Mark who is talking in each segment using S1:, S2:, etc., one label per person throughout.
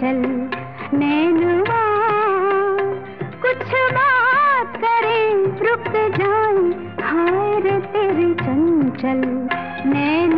S1: नैनुआ कुछ बात करें रुक जाए हाय रे तेरे चंचल नैनुआ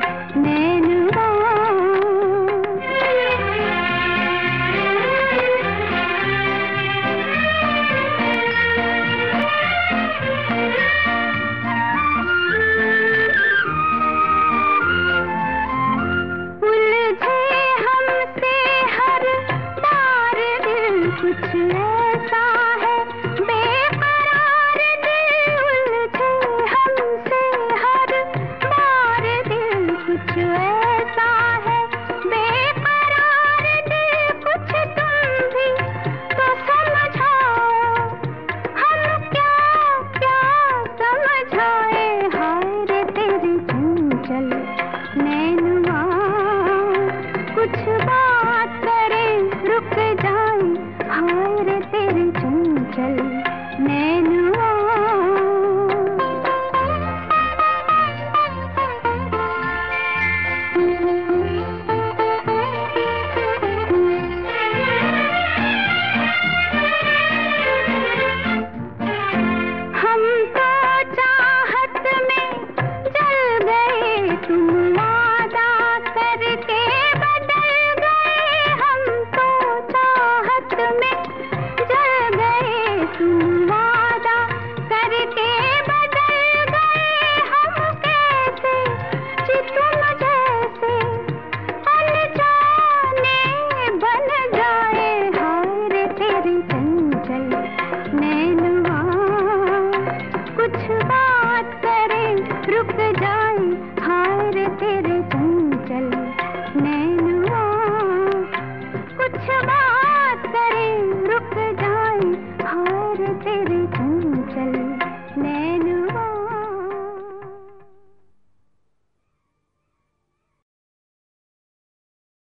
S1: कुछ